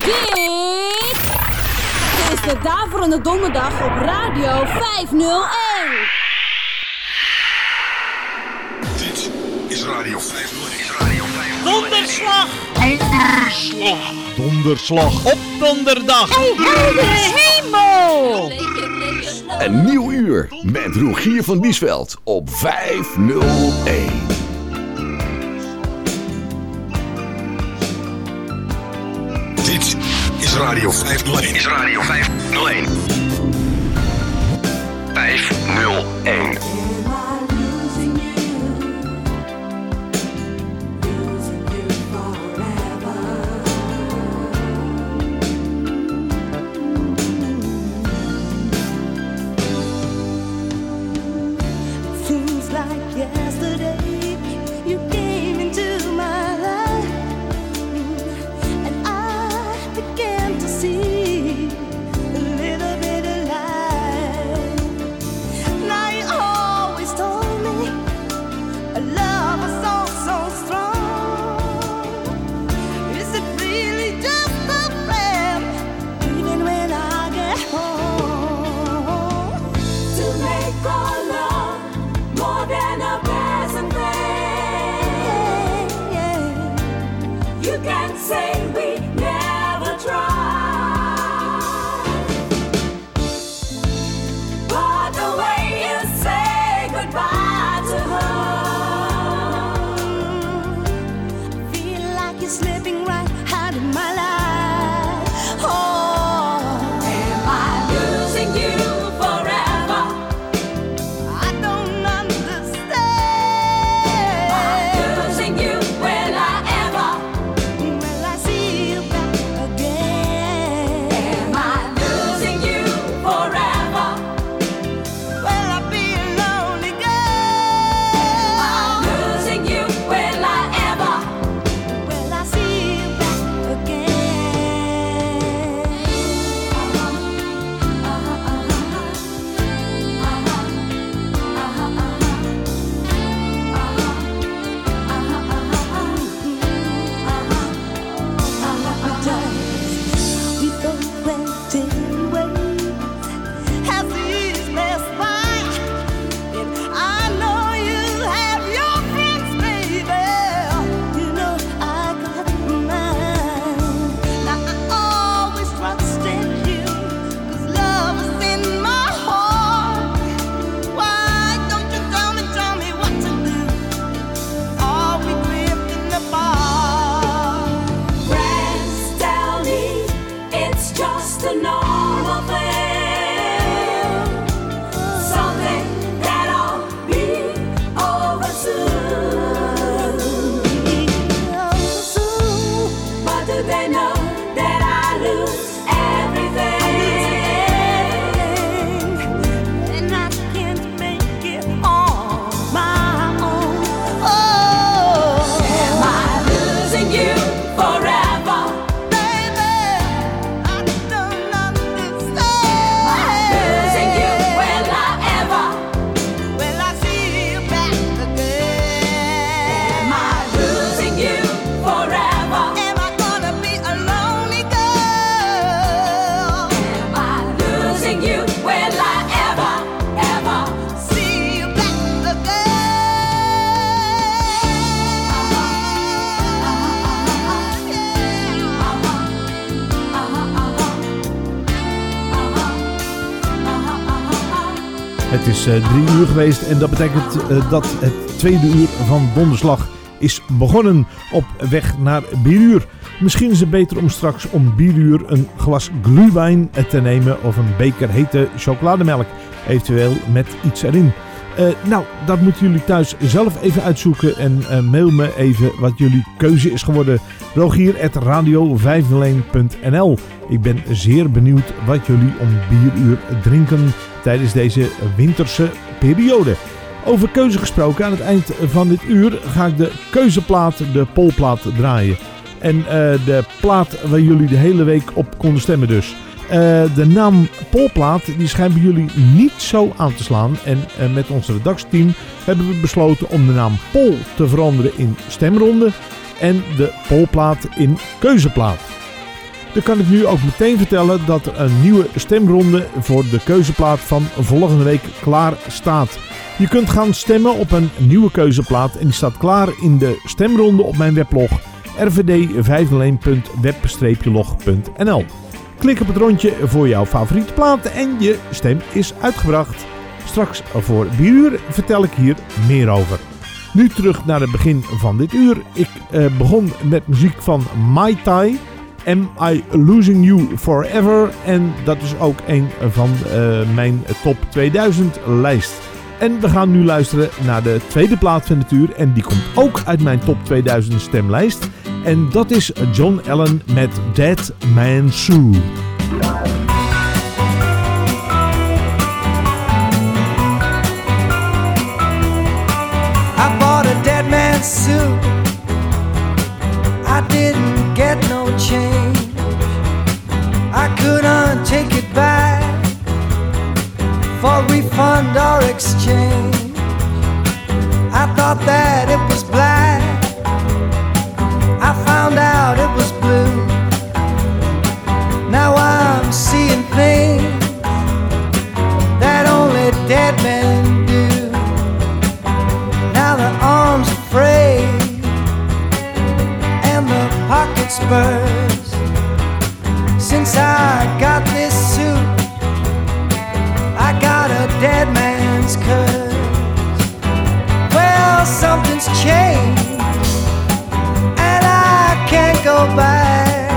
Dit is de Daverende Donderdag op Radio 501. Dit is Radio 501. Is Radio 501. Donderslag! Donderslag. Donderslag. Op donderdag! hemel! Een nieuw uur met Rogier van Biesveld op 501. Radio 501. Is Radio 501. 501. Het is eh, drie uur geweest en dat betekent eh, dat het tweede uur van Donderslag is begonnen op weg naar bieruur. Misschien is het beter om straks om bieruur een glas glühwein te nemen of een beker hete chocolademelk, eventueel met iets erin. Eh, nou, dat moeten jullie thuis zelf even uitzoeken en mail me even wat jullie keuze is geworden. Rogier.radio501.nl Ik ben zeer benieuwd wat jullie om bieruur drinken tijdens deze winterse periode. Over keuze gesproken, aan het eind van dit uur ga ik de keuzeplaat, de polplaat draaien. En eh, de plaat waar jullie de hele week op konden stemmen dus. Eh, de naam Polplaat die schijnt bij jullie niet zo aan te slaan. En eh, met ons redactieteam hebben we besloten om de naam Pol te veranderen in stemronde. En de Polplaat in keuzeplaat. Dan kan ik nu ook meteen vertellen dat er een nieuwe stemronde voor de keuzeplaat van volgende week klaar staat. Je kunt gaan stemmen op een nieuwe keuzeplaat en die staat klaar in de stemronde op mijn weblog rvd501.web-log.nl. Klik op het rondje voor jouw favoriete plaat en je stem is uitgebracht. Straks voor bieruur vertel ik hier meer over. Nu terug naar het begin van dit uur. Ik eh, begon met muziek van Mai Tai. Am I Losing You Forever? En dat is ook een van eh, mijn top 2000 lijst. En we gaan nu luisteren naar de tweede plaat van het uur. En die komt ook uit mijn top 2000 stemlijst. En dat is John Allen met Dead Man Sue. I bought a dead man's suit. I didn't no change. I couldn't take it back for refund or exchange. I thought that it was black. I found out it was blue. Now I'm seeing things that only dead men Since I got this suit, I got a dead man's curse. Well, something's changed, and I can't go back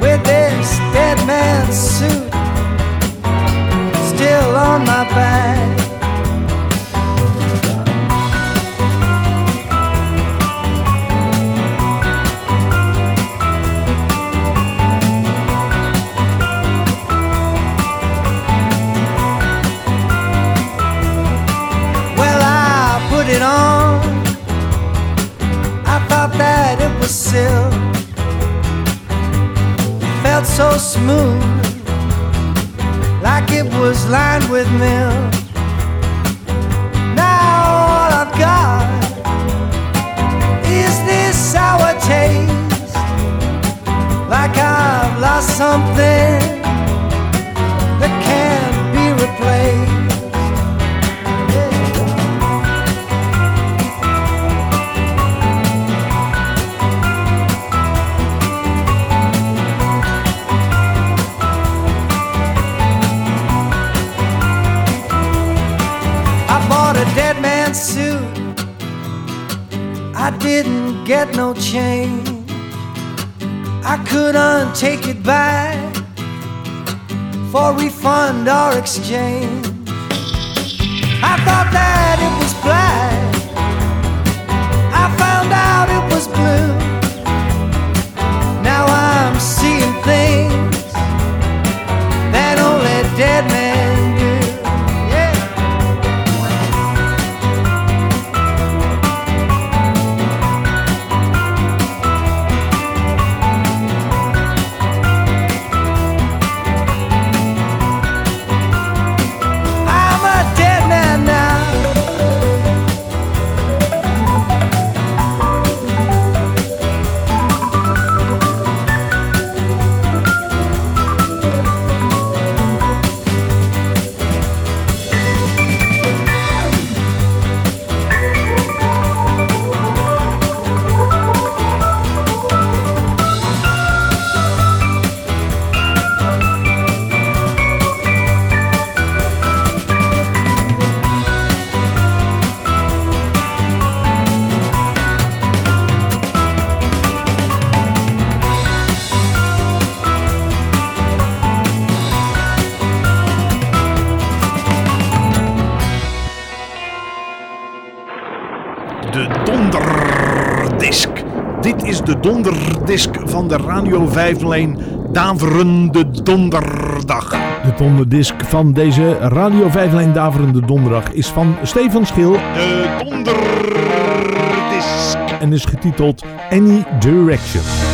with this dead man's suit still on my back. So smooth, like it was lined with milk. Now all I've got is this sour taste, like I've lost something change. I couldn't take it back for refund or exchange. I thought that it was black. I found out it was blue. De donderdisk. Dit is de donderdisk van de Radio 501 Daverende Donderdag. De donderdisk van deze Radio 501 Daverende Donderdag is van Stefan Schil. De donderdisk. En is getiteld Any Direction.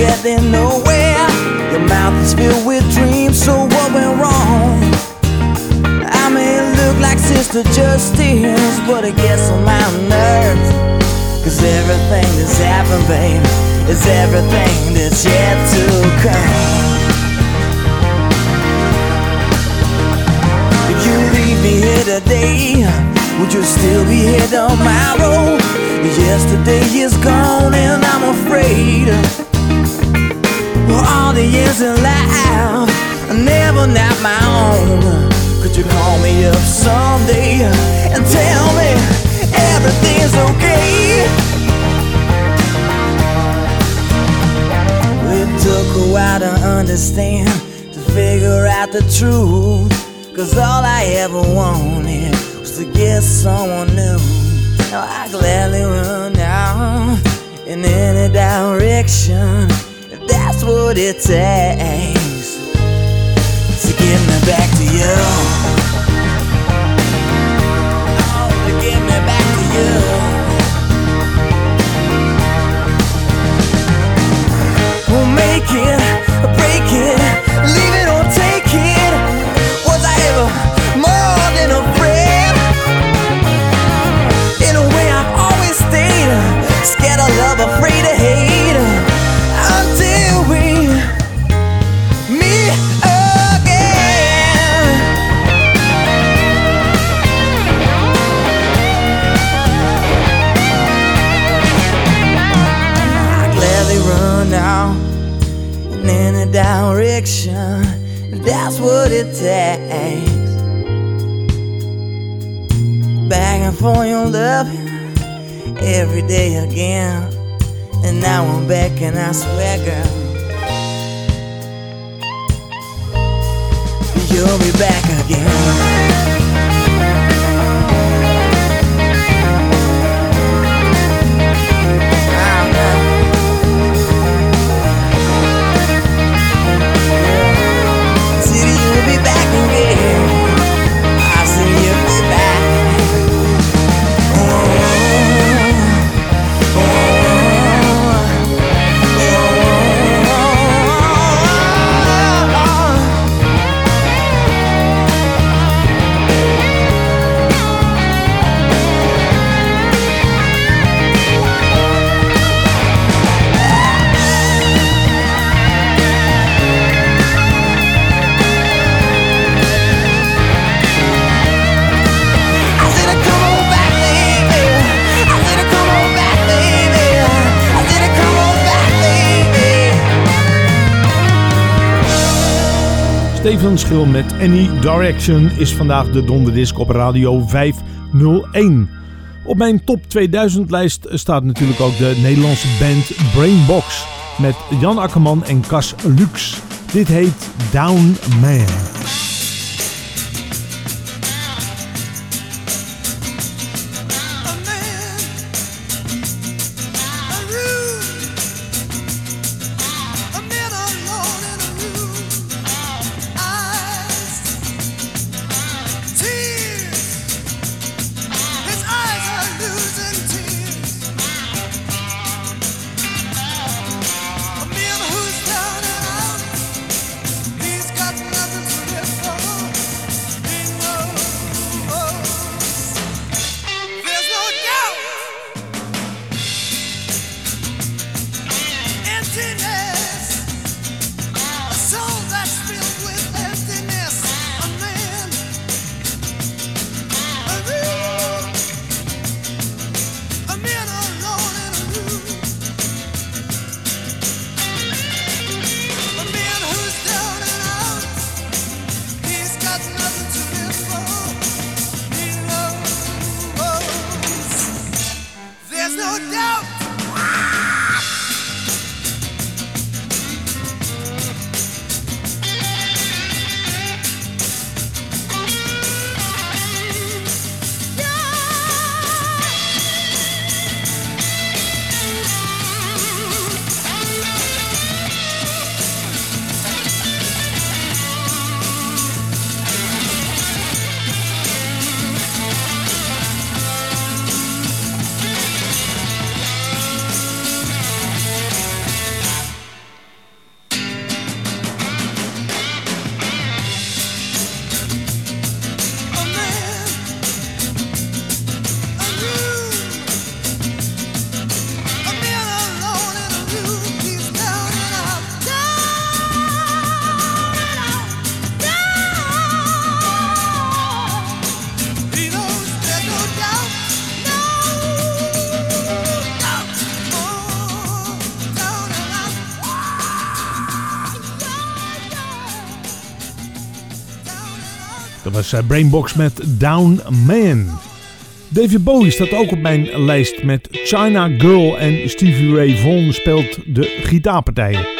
Getting nowhere. Your mouth is filled with dreams, so what went wrong? I may look like Sister Justice, but it gets on my nerves. Cause everything that's happened, babe, is everything that's yet to come. If you leave me here today, would you still be here tomorrow? Yesterday is gone and I'm afraid all the years in life. Are never not my own. Could you call me up someday and tell me everything's okay? It took a while to understand To figure out the truth. Cause all I ever wanted Was to get someone new. Now I gladly run now In any direction that's what it takes To get me back to you Steven Schil met Any Direction is vandaag de donderdisc op Radio 501. Op mijn top 2000 lijst staat natuurlijk ook de Nederlandse band Brainbox met Jan Akkerman en Cas Lux. Dit heet Down Man. was eh, Brainbox met Down Man. David Bowie staat ook op mijn lijst met China Girl en Stevie Ray Vaughan speelt de gitaarpartijen.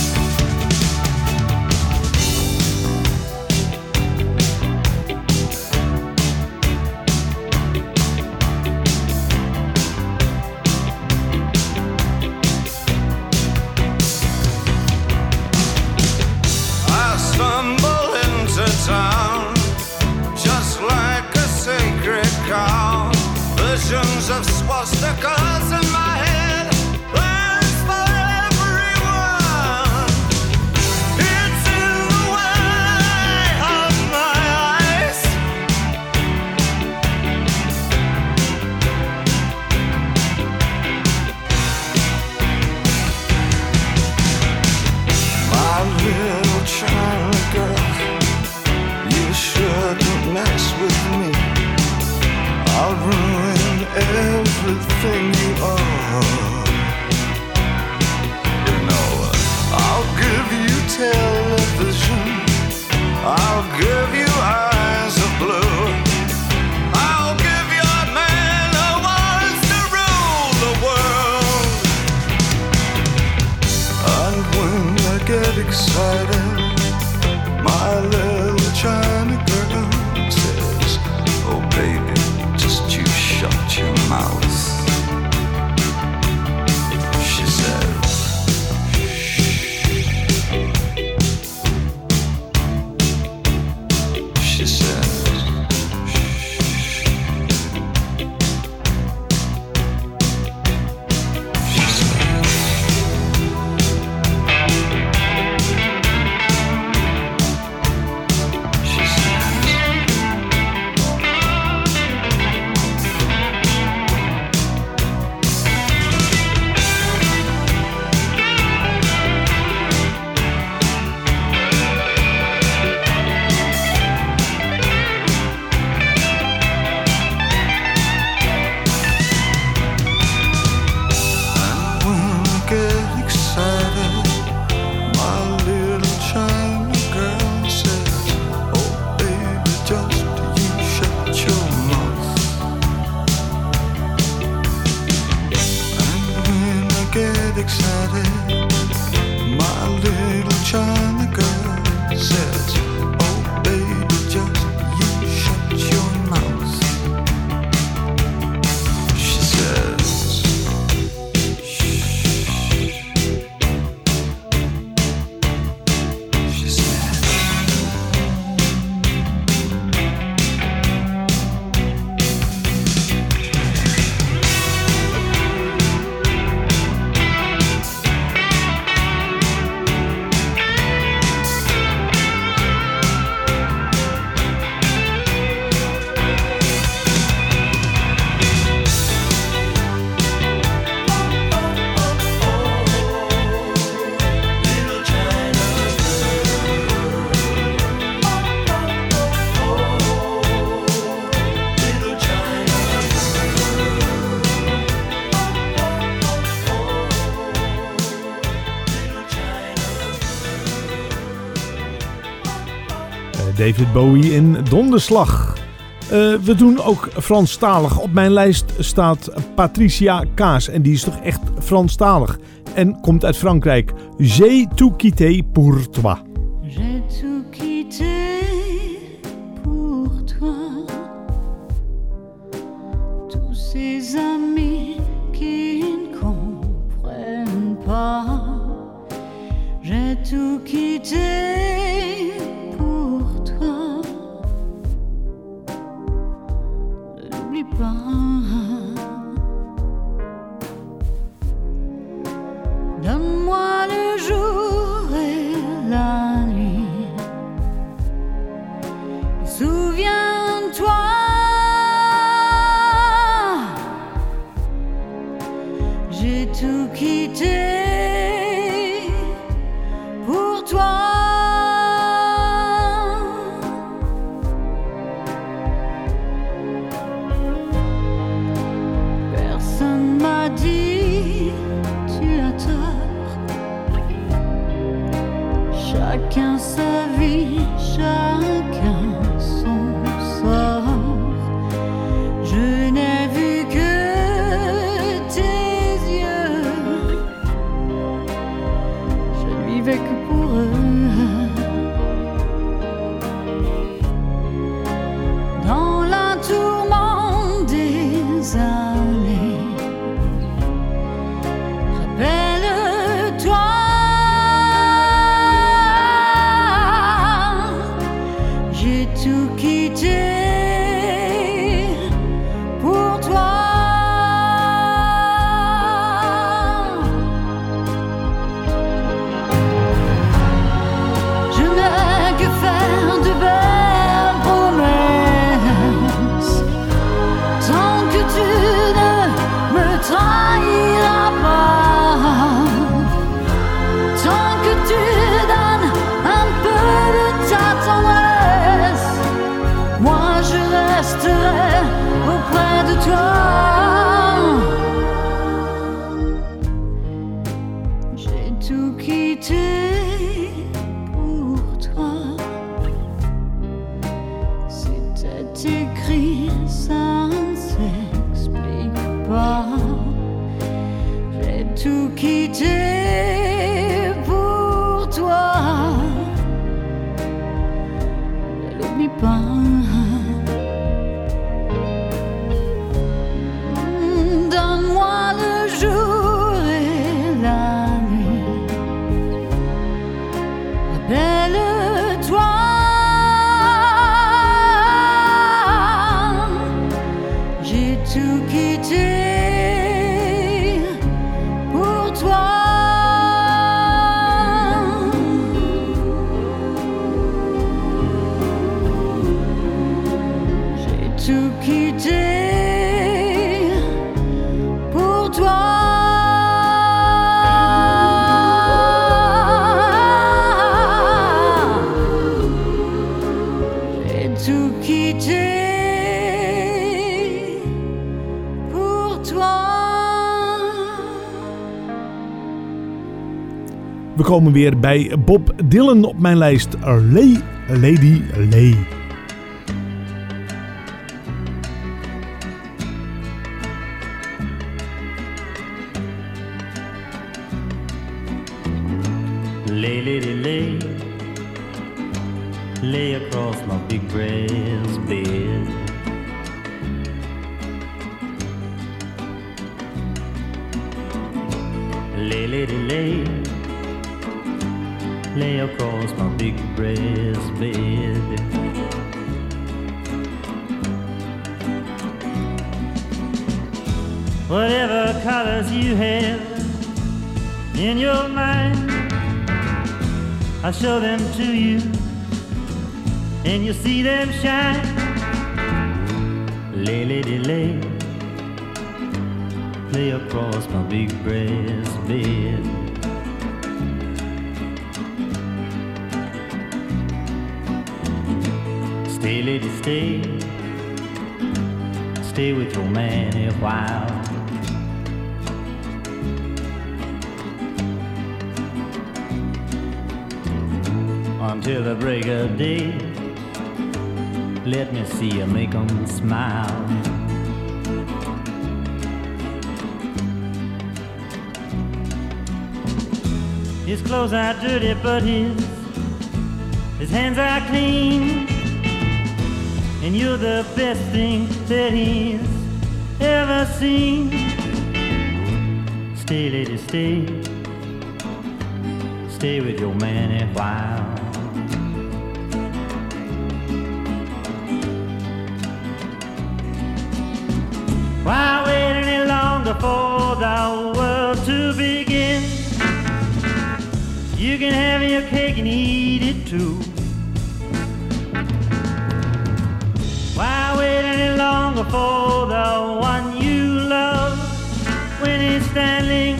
exciting. David Bowie in Donderslag. Eh, we doen ook Franstalig. Op mijn lijst staat Patricia Kaas en die is toch echt Franstalig. En komt uit Frankrijk. J'ai tout quitté pour toi. J'ai tout quitté pour toi. Tous ces amis qui ne comprennent pas. J'ai tout quitté. vivais que pour eux. We komen weer bij Bob Dylan op mijn lijst. Lay, Lady, Lay. Clothes are dirty, but his his hands are clean. And you're the best thing that he's ever seen. Stay, lady, stay. Stay with your man a while. Why wait any longer for the world to begin? You can have your cake and eat it too. Why wait any longer for the one you love when he's standing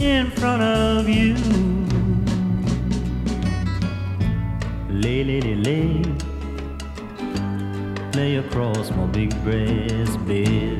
in front of you? Lay, lay, lay, lay, lay across my big breast bed.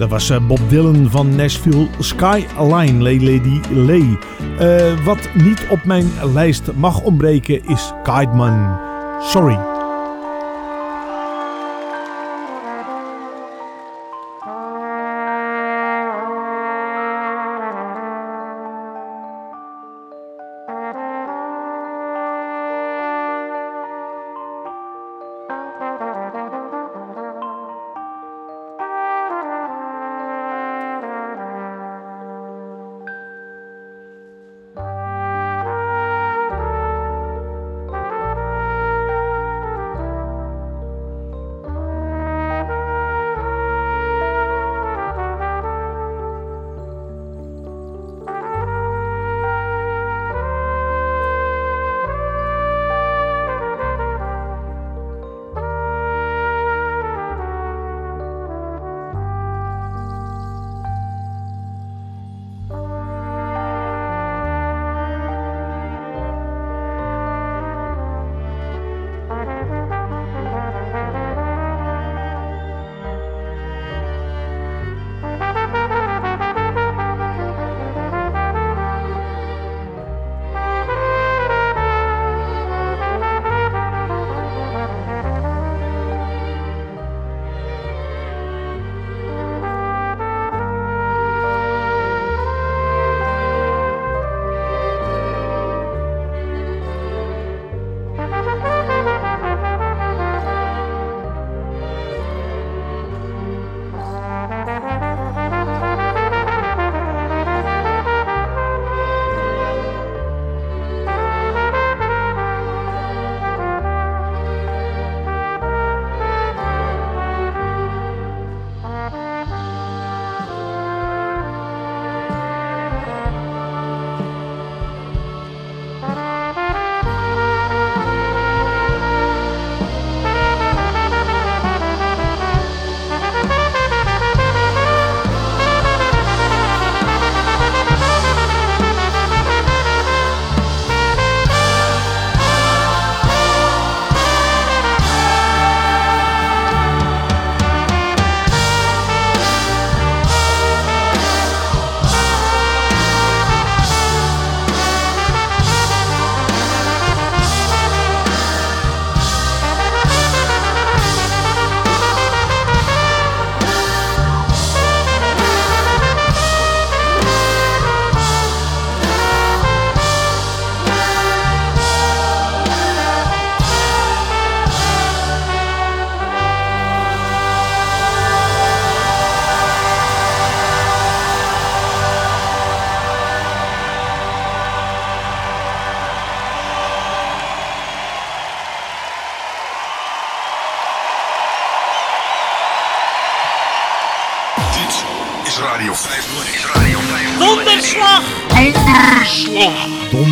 Dat was eh, Bob Dylan van Nashville Skyline, Lay Lady Lay. Eh, wat niet op mijn lijst mag ontbreken is Kiteman. Sorry.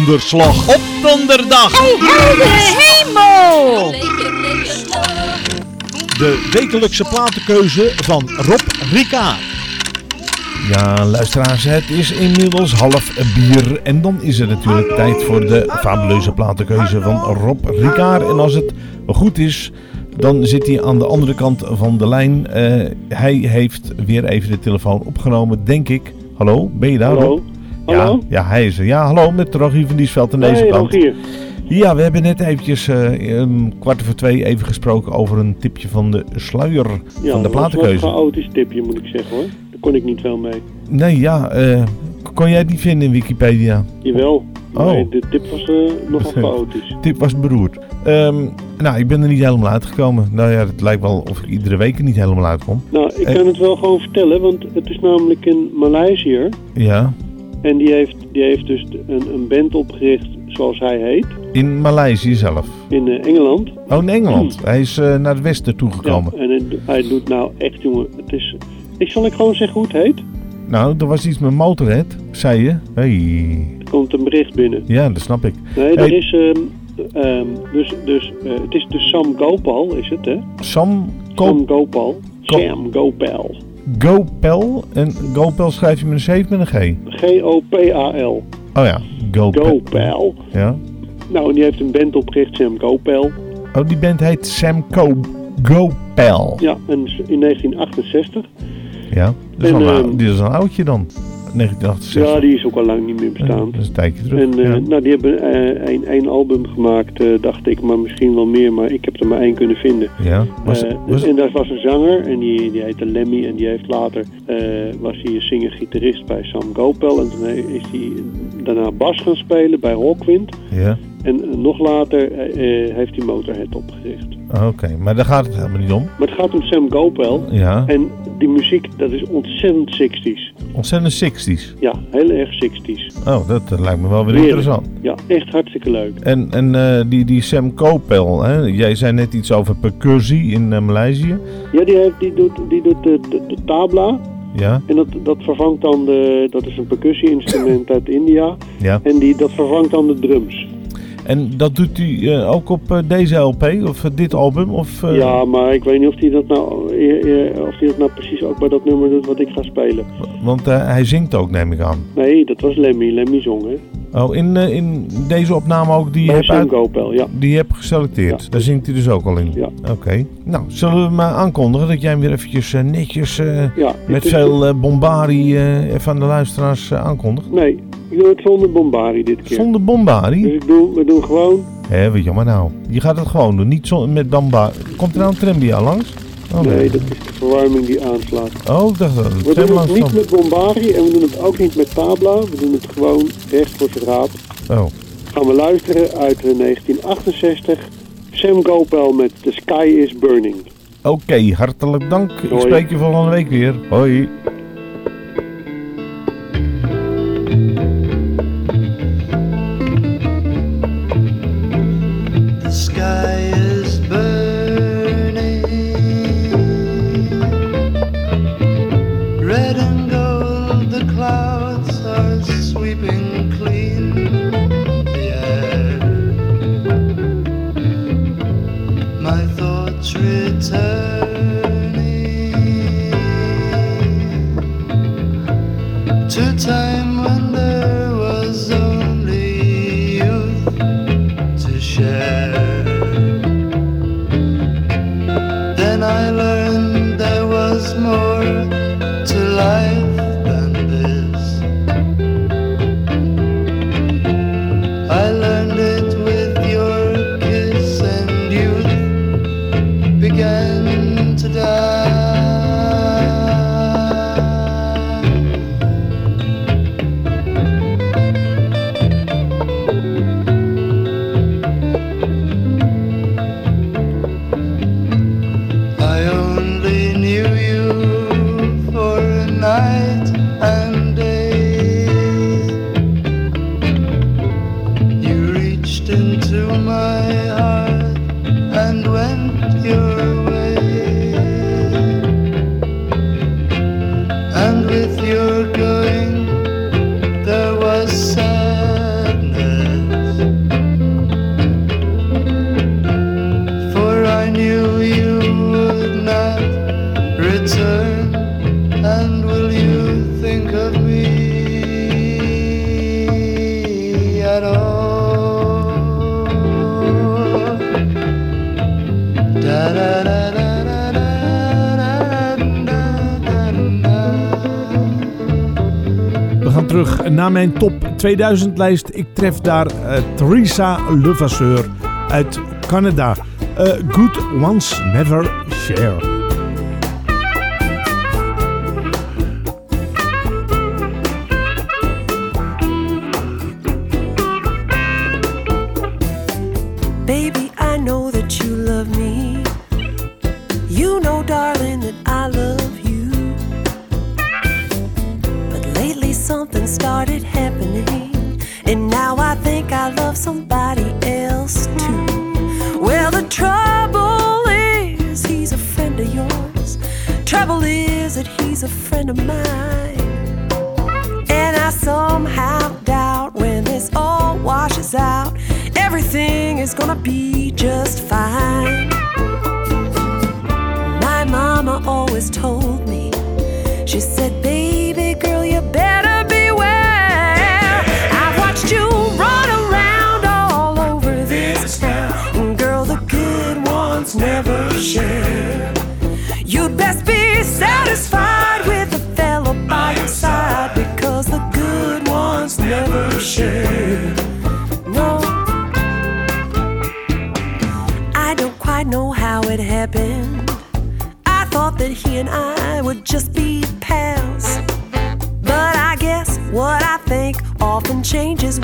Donderslag. op donderdag. hemel! De wekelijkse platenkeuze van Rob Rika. Ja, luisteraars, het is inmiddels half bier. En dan is het natuurlijk tijd voor de fabuleuze platenkeuze van Rob Ricard. En als het goed is, dan zit hij aan de andere kant van de lijn. Eh, hij heeft weer even de telefoon opgenomen, denk ik. Hallo, ben je daar? Hallo? Rob? Hallo? Ja, ja, hij is er. Ja, hallo, met Rogier van Diesveld aan deze Hey, kant. Rogier. Ja, we hebben net eventjes een kwart over twee even gesproken over een tipje van de sluier Ja, van de dat was wel een platenkeuze. chaotisch tipje, moet ik zeggen hoor. Daar kon ik niet veel mee. Nee, ja, eh, kon jij het niet vinden in Wikipedia? Jawel. Oh. Nee, de tip was eh, nogal chaotisch. Tip was beroerd. Ehm, nou, ik ben er niet helemaal uitgekomen. Nou ja, het lijkt wel of ik iedere week er niet helemaal uitkom. Nou, ik kan het wel gewoon vertellen, want het is namelijk een Maleisiër. Ja, En die heeft, die heeft dus een, een band opgericht zoals hij heet. in Maleisië zelf. In eh, Engeland. Oh, in Engeland. Hij is eh, naar het westen Ja, toegekomen. en hij, hij doet nou echt, jongen. Het is. Ik zal ik gewoon zeggen hoe het heet. Nou, er was iets met Motorhead, zei je. Hey. Er komt een bericht binnen. Ja, dat snap ik. Nee, er Hey. is. ehm, dus, dus eh, het is dus Sam Gopal, is het hè? Sam Sam Ko Gopal. Sam Gopal. Gopel. En Gopel schrijf je met een C met een G? G-O-P-A-L. Oh ja, Gopel. Gopal. Ja. Nou, en die heeft een band opgericht, Sam Gopal. Oh, die band heet Sam Ko Gopel. Ja, en in 1968. Ja, dat is, En, ehm, die is een oudje dan. 1968. Ja, die is ook al lang niet meer bestaand. Dat is een tijdje terug. En eh, ja. nou, die hebben eh, een, één album gemaakt, eh, dacht ik, maar misschien wel meer, maar ik heb er maar één kunnen vinden. ja. Was, Eh, was, en daar was een zanger en die, die heette Lemmy en die heeft later, eh, was hij een singer-gitarist bij Sam Gopel en toen is hij daarna bas gaan spelen bij Rockwind. ja, En eh, nog later eh, heeft hij Motorhead opgericht. oké. Maar daar gaat het helemaal niet om. Maar het gaat om Sam Gopel Ja, en die muziek, dat is ontzettend 60s. ontzettend 60s. Ja, heel erg 60s. Oh, dat, dat lijkt me wel weer Heerlijk. interessant. Ja, echt hartstikke leuk. En, en die, die Sam Kopel, hè? jij zei net iets over percussie in Maleisië. Ja, die, heeft, die doet, die doet de, de, de tabla. Ja, En dat, dat vervangt dan de. Dat is een percussie-instrument uit India. ja. En die, dat vervangt dan de drums. En dat doet hij eh, ook op eh, deze LP of eh, dit album? Of, Ja, maar ik weet niet of hij dat nou. Of hij dat nou precies ook bij dat nummer doet wat ik ga spelen. Want hij zingt ook, neem ik aan. Nee, dat was Lemmy. Lemmy zong, hè? Oh, in, eh, in deze opname ook die je hebt, ja. die je hebt geselecteerd. Ja. Daar zingt hij dus ook al in. Ja. Oké. Nou, zullen we maar aankondigen dat jij hem weer eventjes eh, netjes eh, ja met veel eh, bombardie eh, even aan de luisteraars eh, aankondigt? Nee, ik doe het zonder bombari dit keer. Zonder bombardie? Dus ik doe, we doen gewoon. Hé, wat jammer nou. Je gaat het gewoon doen, niet zo met bamba. Komt er nou een tram bij jou langs? Oh, Nee, dat is de verwarming die aanslaat. Oh, dat het een We doen het niet met bombari en we doen het ook niet met tabla. We doen het gewoon recht voor zijn raap. Oh, gaan we luisteren uit eh, 1968. Sam Gopel met The Sky is Burning. oké. hartelijk dank. Ik spreek je volgende week weer. Hoi. Mijn top 2000 lijst. Ik tref daar eh, Theresa Levasseur uit Canada. Eh, good ones never share. Be just fine. My mama always told me, she said, Baby changes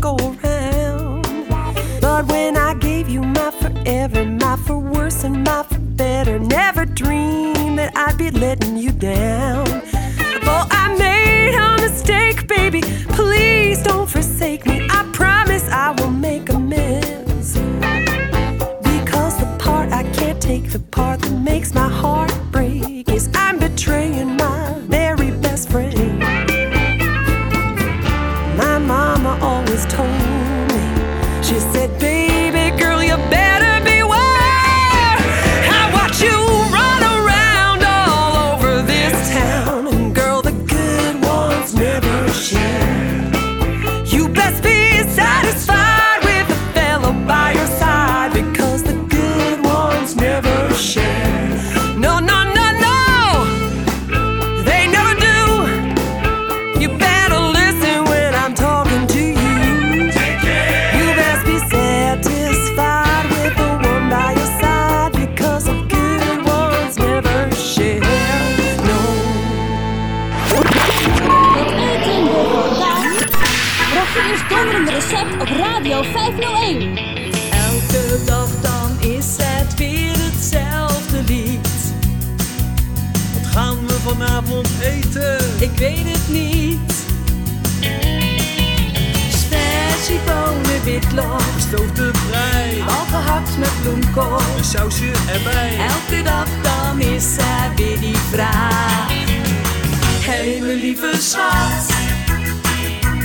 go around. But when I gave you my forever, my for worse and my for better, never dreamed that I'd be letting you down. Oh, I made a mistake, baby. Please don't forsake me. I promise I will make amends. Because the part I can't take, the part that makes my heart break, is I'm betraying my was told. Ik weet het niet. Spersiebonen, witlof, Gestoofde brei, al gehakt met bloemkool. een sausje erbij. Elke dag dan is er weer die vraag. Hé, mijn lieve schat,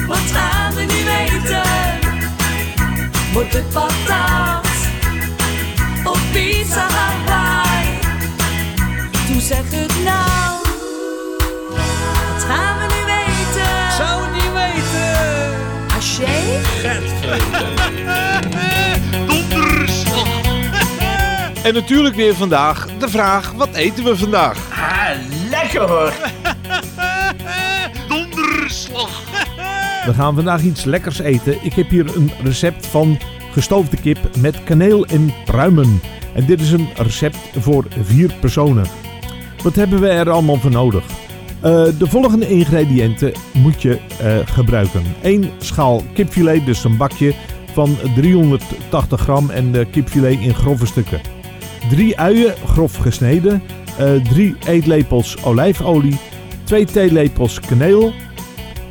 wat gaan we nu eten? Wordt het patat of pizza Hawaii? Toen zeg het nou, gaan we nu eten? Zou het niet weten. Haché? Donderslag. En natuurlijk weer vandaag de vraag, wat eten we vandaag? Ah, lekker hoor. Donderslag. We gaan vandaag iets lekkers eten. Ik heb hier een recept van gestoofde kip met kaneel en pruimen. En dit is een recept voor vier personen. Wat hebben we er allemaal voor nodig? Eh, de volgende ingrediënten moet je eh, gebruiken. 1 schaal kipfilet, dus een bakje van 380 gram en de kipfilet in grove stukken. 3 uien grof gesneden. 3 eetlepels olijfolie. 2 theelepels kaneel.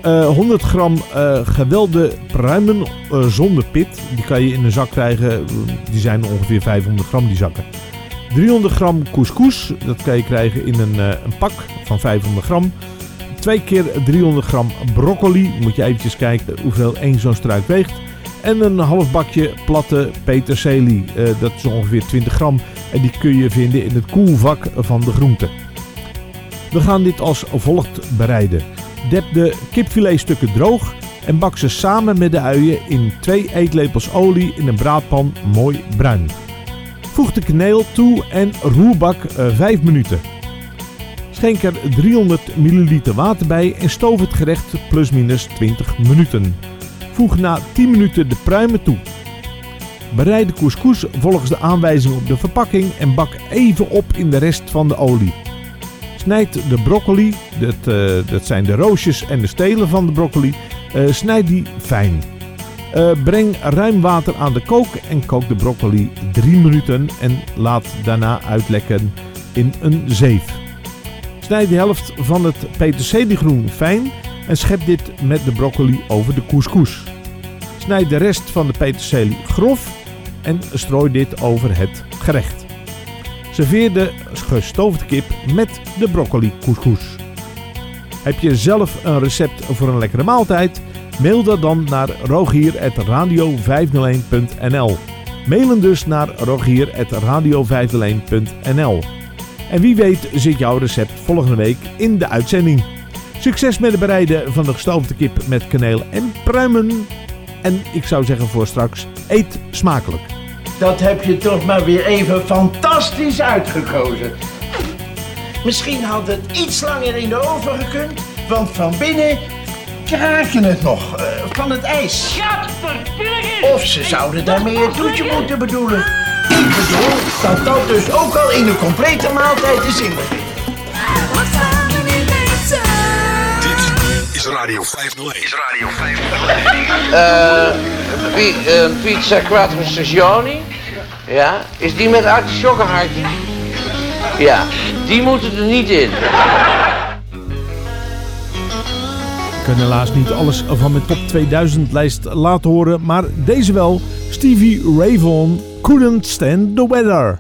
eh, 100 gram eh, gewelde pruimen eh, zonder pit. Die kan je in een zak krijgen. Die zijn ongeveer 500 gram die zakken. 300 gram couscous. Dat kan je krijgen in een, eh, een pak van 500 gram. 2 keer 300 gram broccoli. Moet je eventjes kijken hoeveel één zo'n struik weegt. En een half bakje platte peterselie. Eh, dat is ongeveer 20 gram. En die kun je vinden in het koelvak van de groenten. We gaan dit als volgt bereiden. Dep de kipfiletstukken droog en bak ze samen met de uien in 2 eetlepels olie in een braadpan mooi bruin. Voeg de kaneel toe en roerbak eh, 5 minuten. Schenk er 300 ml water bij en stoof het gerecht plusminus 20 minuten. Voeg na 10 minuten de pruimen toe. Bereid de couscous volgens de aanwijzing op de verpakking en bak even op in de rest van de olie. Snijd de broccoli, dat, eh, dat zijn de roosjes en de stelen van de broccoli, eh, snijd die fijn. Eh, breng ruim water aan de kook en kook de broccoli 3 minuten en laat daarna uitlekken in een zeef. Snijd de helft van het peterseliegroen fijn en schep dit met de broccoli over de couscous. Snijd de rest van de peterselie grof en strooi dit over het gerecht. Serveer de gestoofde kip met de broccoli couscous. Heb je zelf een recept voor een lekkere maaltijd? Mail dat dan naar rogier.radio501.nl Mailen dus naar rogier.radio501.nl En wie weet zit jouw recept volgende week in de uitzending. Succes met het bereiden van de gestoofde kip met kaneel en pruimen. En ik zou zeggen voor straks, eet smakelijk. Dat heb je toch maar weer even fantastisch uitgekozen. Misschien had het iets langer in de oven gekund, want van binnen kraken het nog eh, van het ijs. Of ze zouden daarmee het toetje moeten bedoelen. Ik bedoel dat dat dus ook al in de complete maaltijd te zien begint. Dit is Radio 501. Is Radio 501. Eh, pi- een pizza quattro stagioni. Ja, is die met artichokkenhartje? Ja, die moeten er niet in. Kan helaas niet alles van mijn top 2000 lijst laten horen, maar deze wel. Stevie Ray Vaughan couldn't stand the weather.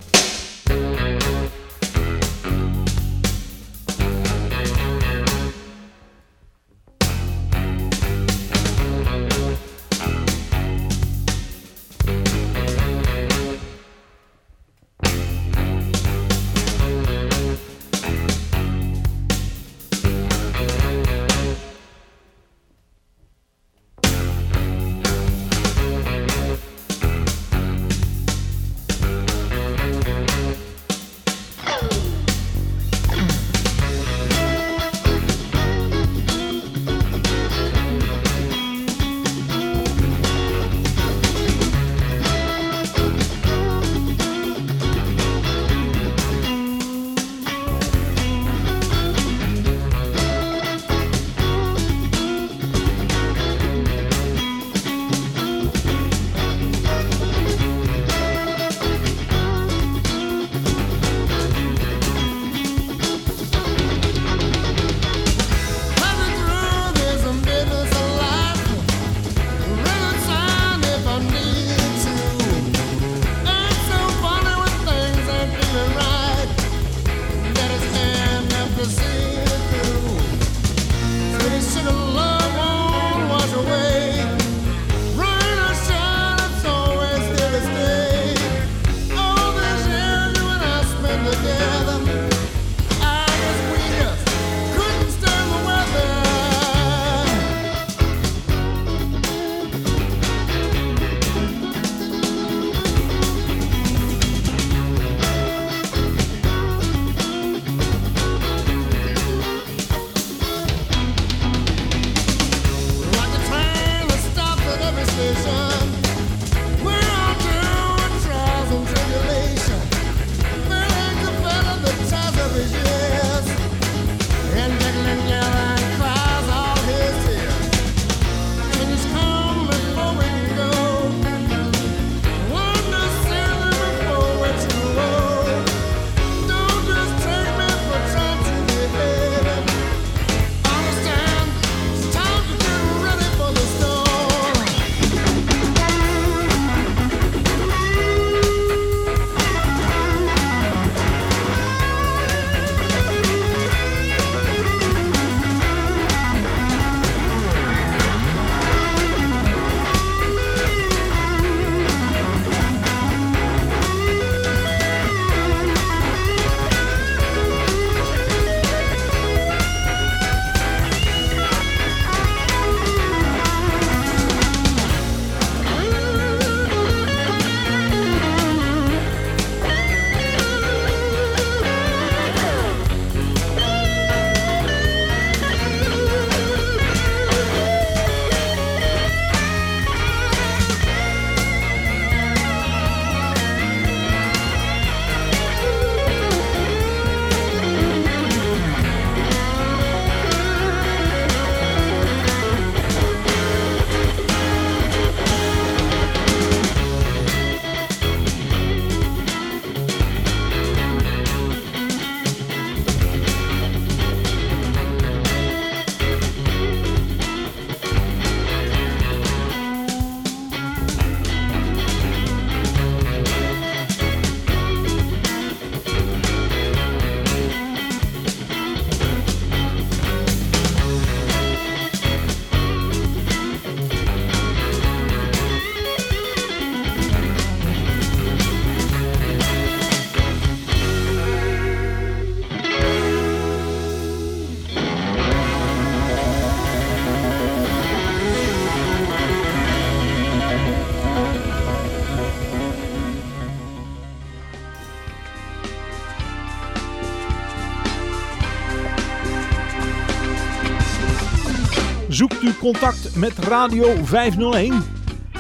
Zoekt u contact met Radio 501?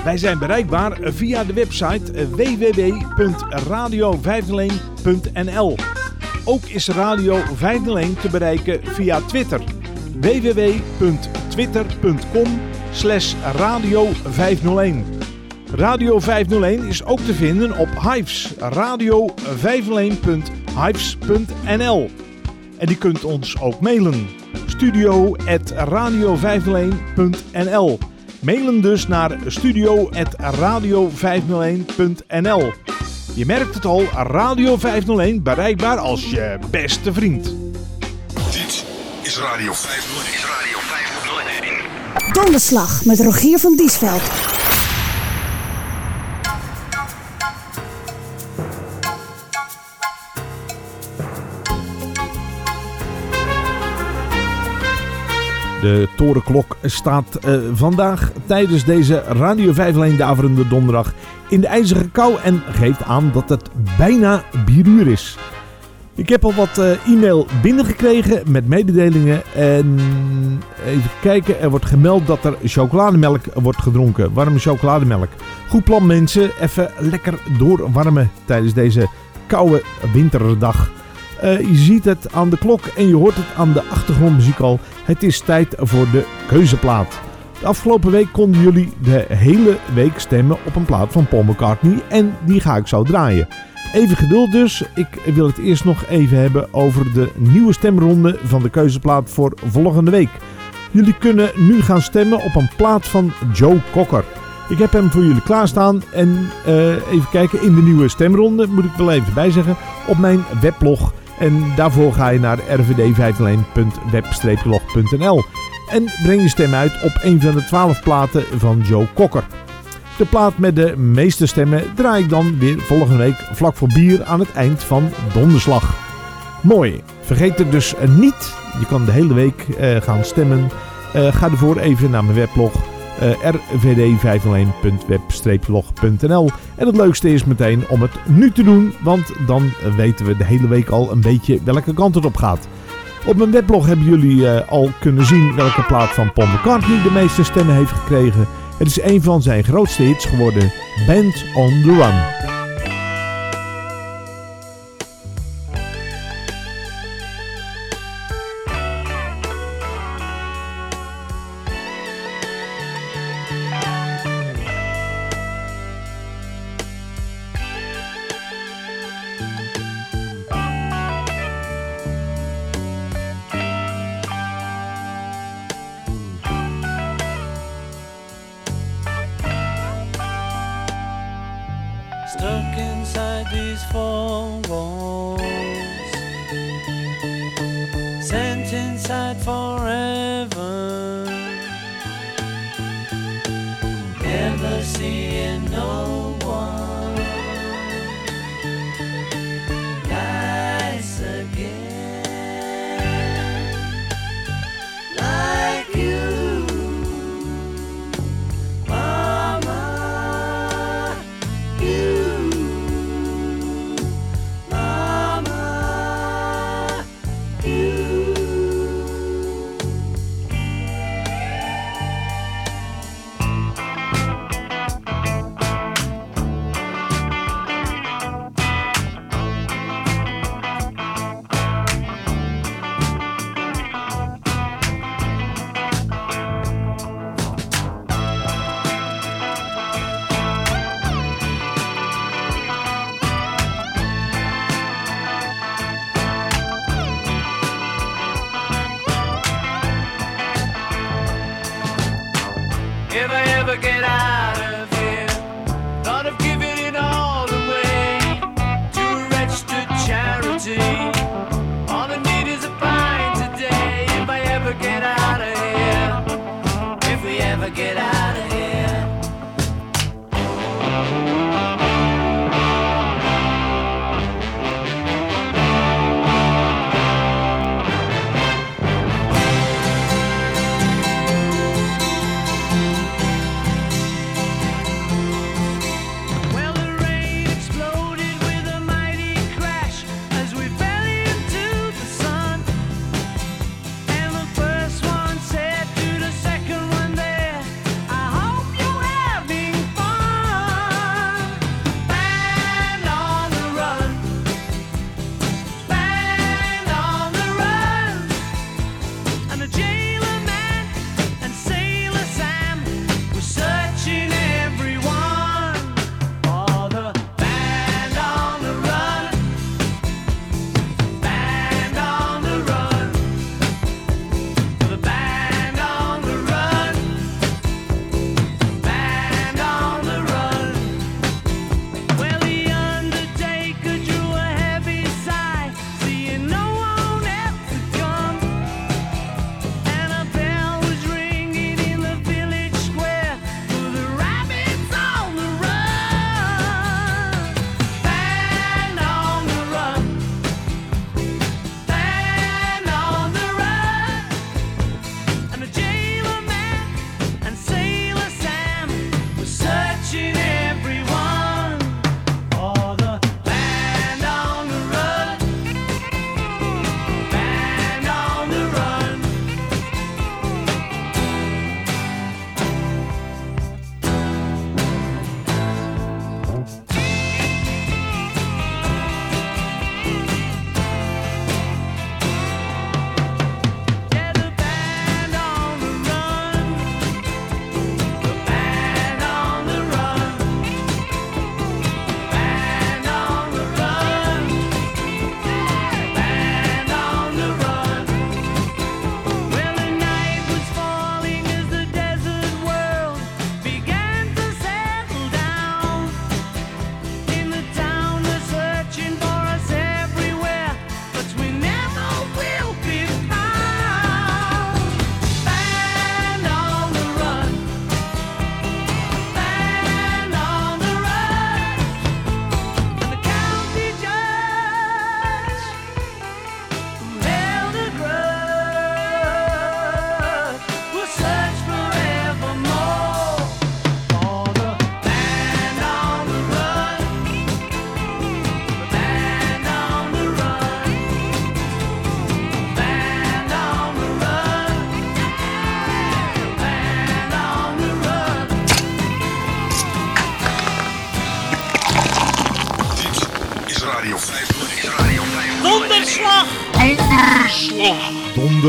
Wij zijn bereikbaar via de website www.radio501.nl. Ook is Radio 501 te bereiken via Twitter. www.twitter.com slash radio 501. Radio 501 is ook te vinden op Hives. Radio 501.hives.nl En die kunt ons ook mailen. Studio at radio501.nl Mailen dus naar studio at radio501.nl Je merkt het al, Radio 501 bereikbaar als je beste vriend. Dit is Radio 501. Is Radio 501. Donderslag met Rogier van Diesveld. De torenklok staat eh, vandaag tijdens deze Radio 5 Daverende Donderdag in de ijzige kou en geeft aan dat het bijna bieruur is. Ik heb al wat eh, e-mail binnengekregen met mededelingen en even kijken, er wordt gemeld dat er chocolademelk wordt gedronken. Warme chocolademelk. Goed plan mensen, even lekker doorwarmen tijdens deze koude winterdag. Eh, je ziet het aan de klok en je hoort het aan de achtergrondmuziek al. Het is tijd voor de keuzeplaat. De afgelopen week konden jullie de hele week stemmen op een plaat van Paul McCartney en die ga ik zo draaien. Even geduld dus. Ik wil het eerst nog even hebben over de nieuwe stemronde van de keuzeplaat voor volgende week. Jullie kunnen nu gaan stemmen op een plaat van Joe Cocker. Ik heb hem voor jullie klaarstaan en eh, even kijken in de nieuwe stemronde moet ik wel even bijzeggen op mijn weblog. En daarvoor ga je naar rvd501.web-log.nl en breng je stem uit op een van de 12 platen van Joe Cocker. De plaat met de meeste stemmen draai ik dan weer volgende week vlak voor bier aan het eind van donderslag. Mooi. Vergeet het dus niet. Je kan de hele week eh, gaan stemmen. Eh, ga ervoor even naar mijn weblog rvd501.web-log.nl En het leukste is meteen om het nu te doen, want dan weten we de hele week al een beetje welke kant het op gaat. Op mijn weblog hebben jullie uh, al kunnen zien welke plaat van Paul McCartney de meeste stemmen heeft gekregen. Het is een van zijn grootste hits geworden, Band on the Run.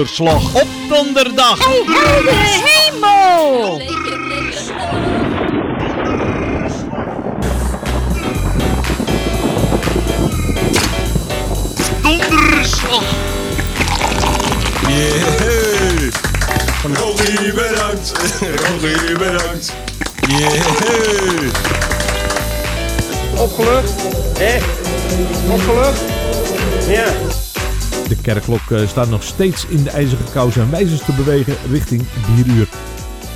Donderslag. Op donderdag. Hey, heldere hemel! Donderslag. Yeah. Rogie, bedankt. Rogie, bedankt. Yeah. Opgelucht? Hé? Opgelucht? Ja. De kerkklok eh, staat nog steeds in de ijzeren kous en wijzers te bewegen richting bieruur.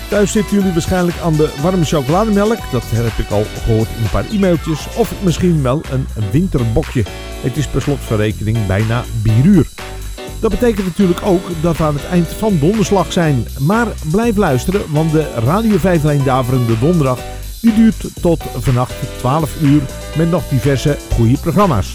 Thuis zitten jullie waarschijnlijk aan de warme chocolademelk. Dat heb ik al gehoord in een paar e-mailtjes. Of misschien wel een winterbokje. Het is per slot van rekening bijna bieruur. Dat betekent natuurlijk ook dat we aan het eind van donderslag zijn. Maar blijf luisteren, want de Radio 5 lijn Daverende Donderdag die duurt tot vannacht 12 uur met nog diverse goede programma's.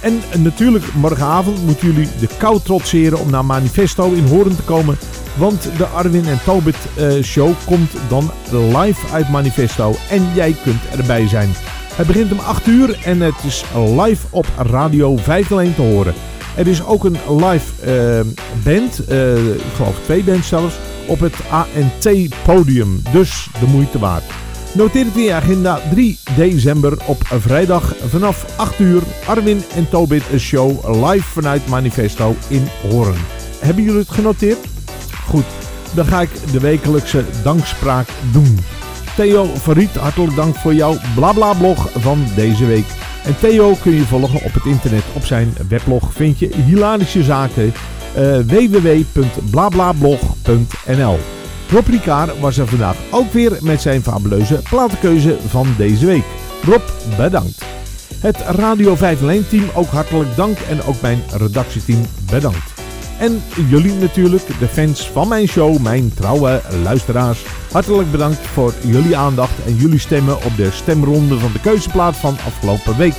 En natuurlijk morgenavond moeten jullie de kou trotseren om naar Manifesto in Horen te komen. Want de Arwin en Tobit eh, show komt dan live uit Manifesto en jij kunt erbij zijn. Het begint om 8 uur en het is live op Radio 501 te horen. Er is ook een live eh, band, eh, ik geloof twee bands zelfs, op het ANT podium. Dus de moeite waard. Noteer het in je agenda 3 december op vrijdag vanaf 8 uur. Arwin en Tobit een show live vanuit Manifesto in Horen. Hebben jullie het genoteerd? Goed, dan ga ik de wekelijkse dankspraak doen. Theo Verriet, hartelijk dank voor jouw blabla blog van deze week. En Theo kun je volgen op het internet. Op zijn weblog vind je hilarische zaken. eh www.blablablog.nl Rob Ricard was er vandaag ook weer met zijn fabuleuze platenkeuze van deze week. Rob, bedankt. Het Radio 501 team ook hartelijk dank en ook mijn redactieteam bedankt. En jullie natuurlijk, de fans van mijn show, mijn trouwe luisteraars. Hartelijk bedankt voor jullie aandacht en jullie stemmen op de stemronde van de keuzeplaat van afgelopen week.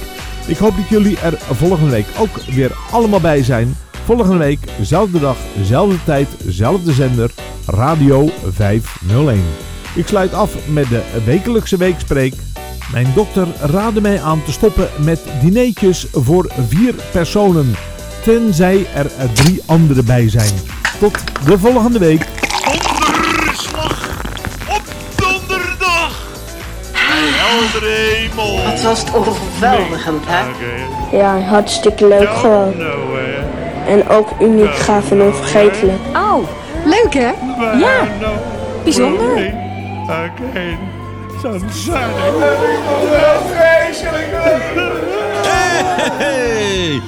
Ik hoop dat jullie er volgende week ook weer allemaal bij zijn. Volgende week, zelfde dag, zelfde tijd, zelfde zender, Radio 501. Ik sluit af met de wekelijkse weekspreek. Mijn dokter raadde mij aan te stoppen met dineetjes voor vier personen. Tenzij er drie anderen bij zijn. Tot de volgende week. Donderslag. Op donderdag. Heldere hemel. Wat was het overweldigend, hè? Ja, hartstikke leuk gewoon. En ook uniek, gaaf en onvergetelijk. Oh, leuk hè? Ja, bijzonder. Hey!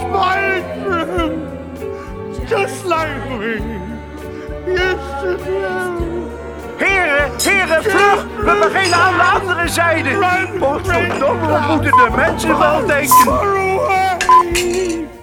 Smiling through, just like to do. Heren, heren, vlug! We beginnen aan de andere zijde! Potverdomme, we moeten de mensen wel denken! believe.